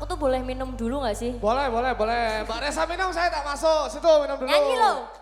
Aku tuh boleh minum dulu gak sih? Boleh, boleh, boleh. Mbak Resa minum, saya tak masuk. Situ minum dulu. Nyanyi loh.